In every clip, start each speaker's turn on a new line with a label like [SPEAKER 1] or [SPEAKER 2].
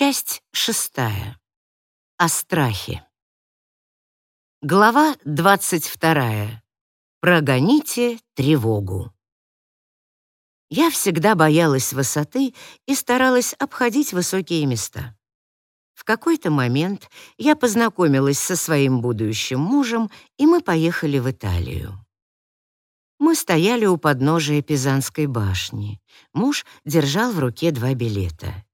[SPEAKER 1] Часть шестая. О страхе. Глава двадцать вторая. Прогоните тревогу. Я всегда боялась высоты и старалась обходить высокие места. В какой-то момент я познакомилась со своим будущим мужем, и мы поехали в Италию. Мы стояли у подножия Пизанской башни. Муж держал в руке два билета.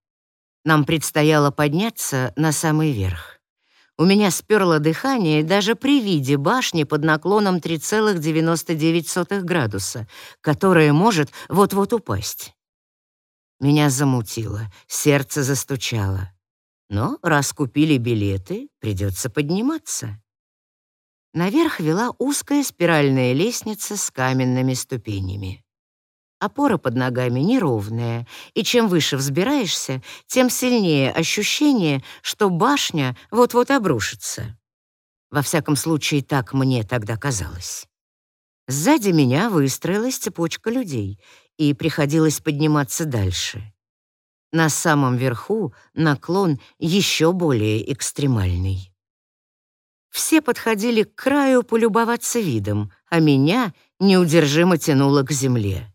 [SPEAKER 1] Нам предстояло подняться на самый верх. У меня сперло дыхание даже при виде башни под наклоном 3,99 градуса, которая может вот-вот упасть. Меня замутило, сердце застучало. Но раз купили билеты, придется подниматься. Наверх вела узкая спиральная лестница с каменными ступенями. Опора под ногами неровная, и чем выше взбираешься, тем сильнее ощущение, что башня вот-вот обрушится. Во всяком случае, так мне тогда казалось. Сзади меня выстроилась цепочка людей, и приходилось подниматься дальше. На самом верху наклон еще более экстремальный. Все подходили к краю полюбоваться видом, а меня неудержимо тянуло к земле.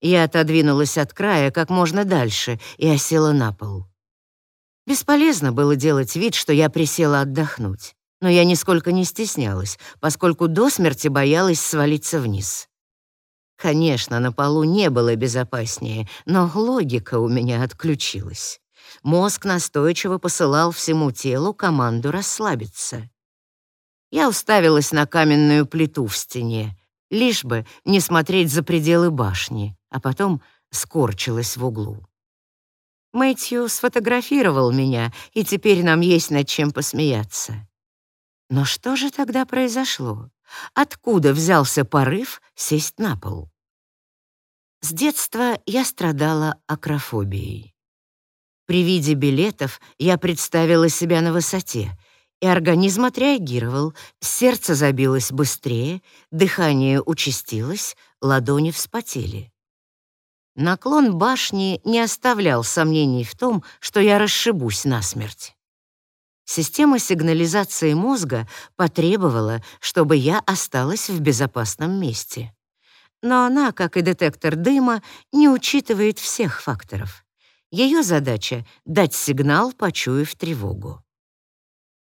[SPEAKER 1] Я отодвинулась от края как можно дальше и осела на пол. Бесполезно было делать вид, что я присела отдохнуть, но я нисколько не стеснялась, поскольку до смерти боялась свалиться вниз. Конечно, на полу не было безопаснее, но логика у меня отключилась. Мозг настойчиво посылал всему телу команду расслабиться. Я уставилась на каменную плиту в стене, лишь бы не смотреть за пределы башни, а потом скорчилась в углу. Мэтью сфотографировал меня, и теперь нам есть над чем посмеяться. Но что же тогда произошло? Откуда взялся порыв сесть на пол? С детства я страдала акрофобией. При виде билетов я представила себя на высоте — и организм отреагировал, сердце забилось быстрее, дыхание участилось, ладони вспотели. Наклон башни не оставлял сомнений в том, что я расшибусь насмерть. Система сигнализации мозга потребовала, чтобы я осталась в безопасном месте. Но она, как и детектор дыма, не учитывает всех факторов. Ее задача — дать сигнал, почуяв тревогу.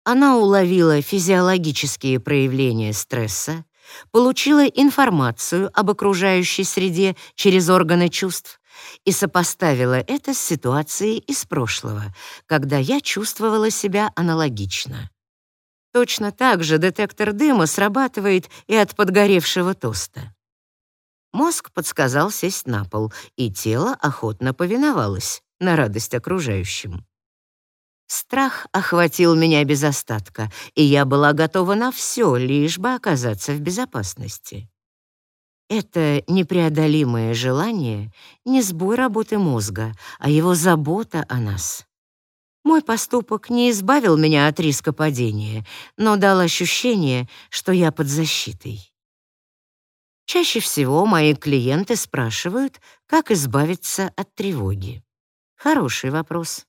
[SPEAKER 1] Она уловила физиологические проявления стресса, получила информацию об окружающей среде через органы чувств и сопоставила это с ситуацией из прошлого, когда я чувствовала себя аналогично. Точно так же детектор дыма срабатывает и от подгоревшего тоста. Мозг подсказал сесть на пол, и тело охотно повиновалось на радость окружающим. Страх охватил меня без остатка, и я была готова на все, лишь бы оказаться в безопасности. Это непреодолимое желание — не сбой работы мозга, а его забота о нас. Мой поступок не избавил меня от риска падения, но дал ощущение, что я под защитой. Чаще всего мои клиенты спрашивают, как избавиться от тревоги. Хороший вопрос.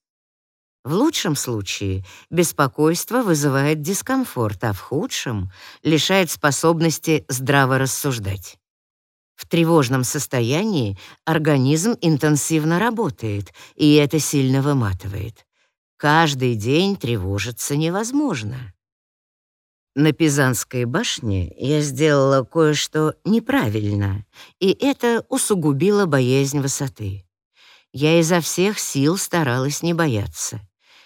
[SPEAKER 1] В лучшем случае беспокойство вызывает дискомфорт, а в худшем лишает способности здраво рассуждать. В тревожном состоянии организм интенсивно работает, и это сильно выматывает. Каждый день тревожиться невозможно. На Пизанской башне я сделала кое-что неправильно, и это усугубило боязнь высоты. Я изо всех сил старалась не бояться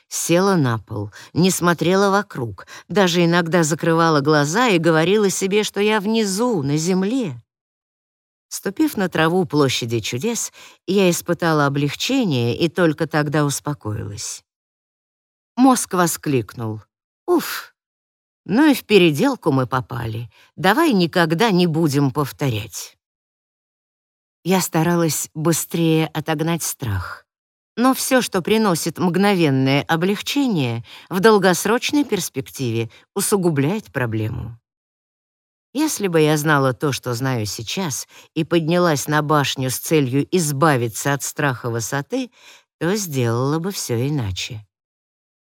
[SPEAKER 1] села на пол, не смотрела вокруг, даже иногда закрывала глаза и говорила себе, что я внизу, на земле. Ступив на траву площади чудес, я испытала облегчение и только тогда успокоилась. Мозг воскликнул. «Уф! Ну и в переделку мы попали. Давай никогда не будем повторять». Я старалась быстрее отогнать страх. Но все, что приносит мгновенное облегчение, в долгосрочной перспективе усугубляет проблему. Если бы я знала то, что знаю сейчас, и поднялась на башню с целью избавиться от страха высоты, то сделала бы все иначе.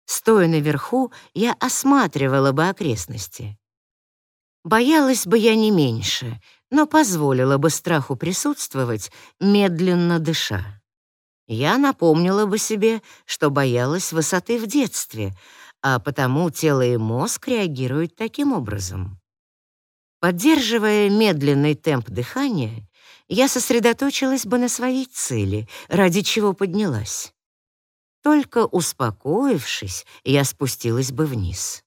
[SPEAKER 1] Стоя наверху, я осматривала бы окрестности. Боялась бы я не меньше, но позволила бы страху присутствовать, медленно дыша. Я напомнила бы себе, что боялась высоты в детстве, а потому тело и мозг реагируют таким образом. Поддерживая медленный темп дыхания, я сосредоточилась бы на своей цели, ради чего поднялась. Только успокоившись, я спустилась бы вниз.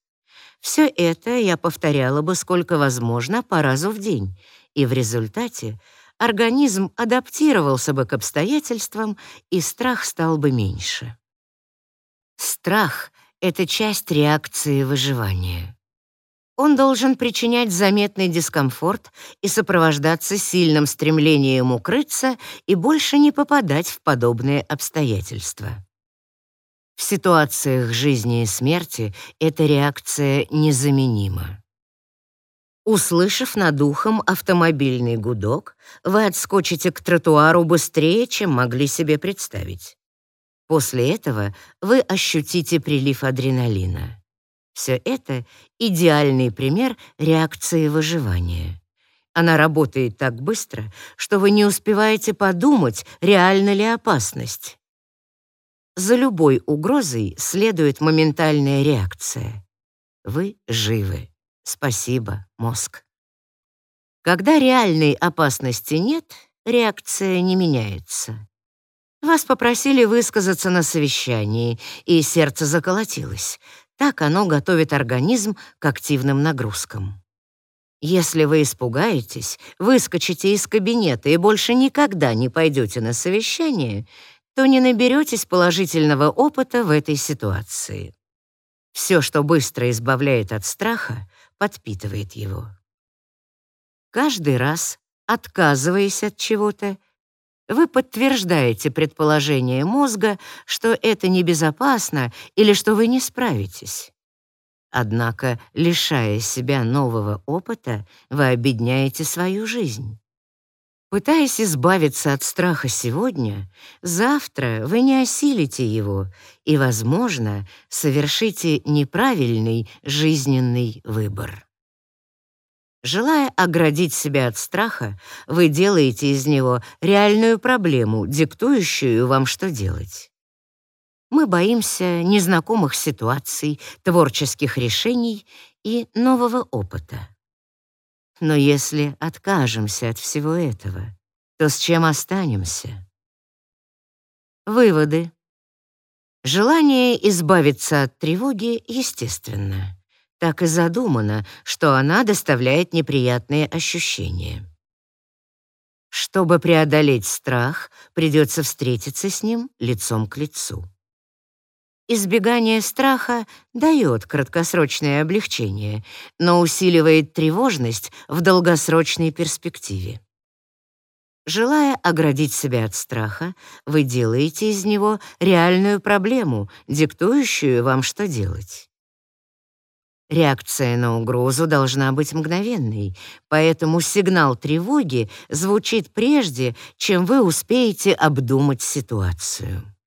[SPEAKER 1] Все это я повторяла бы сколько возможно по разу в день, и в результате организм адаптировался бы к обстоятельствам, и страх стал бы меньше. Страх — это часть реакции выживания. Он должен причинять заметный дискомфорт и сопровождаться сильным стремлением укрыться и больше не попадать в подобные обстоятельства. В ситуациях жизни и смерти эта реакция незаменима. Услышав над ухом автомобильный гудок, вы отскочите к тротуару быстрее, чем могли себе представить. После этого вы ощутите прилив адреналина. Все это — идеальный пример реакции выживания. Она работает так быстро, что вы не успеваете подумать, реальна ли опасность. За любой угрозой следует моментальная реакция. Вы живы. Спасибо, мозг. Когда реальной опасности нет, реакция не меняется. Вас попросили высказаться на совещании, и сердце заколотилось. Так оно готовит организм к активным нагрузкам. Если вы испугаетесь, выскочите из кабинета и больше никогда не пойдете на совещание, то не наберетесь положительного опыта в этой ситуации. Все, что быстро избавляет от страха, подпитывает его. Каждый раз, отказываясь от чего-то, вы подтверждаете предположение мозга, что это небезопасно или что вы не справитесь. Однако, лишая себя нового опыта, вы обедняете свою жизнь. Пытаясь избавиться от страха сегодня, завтра вы не осилите его и, возможно, совершите неправильный жизненный выбор. Желая оградить себя от страха, вы делаете из него реальную проблему, диктующую вам, что делать. Мы боимся незнакомых ситуаций, творческих решений и нового опыта. Но если откажемся от всего этого, то с чем останемся? Выводы. Желание избавиться от тревоги естественно так и задумано, что она доставляет неприятные ощущения. Чтобы преодолеть страх, придется встретиться с ним лицом к лицу. Избегание страха дает краткосрочное облегчение, но усиливает тревожность в долгосрочной перспективе. Желая оградить себя от страха, вы делаете из него реальную проблему, диктующую вам, что делать. Реакция на угрозу должна быть мгновенной, поэтому сигнал тревоги звучит прежде, чем вы успеете обдумать ситуацию.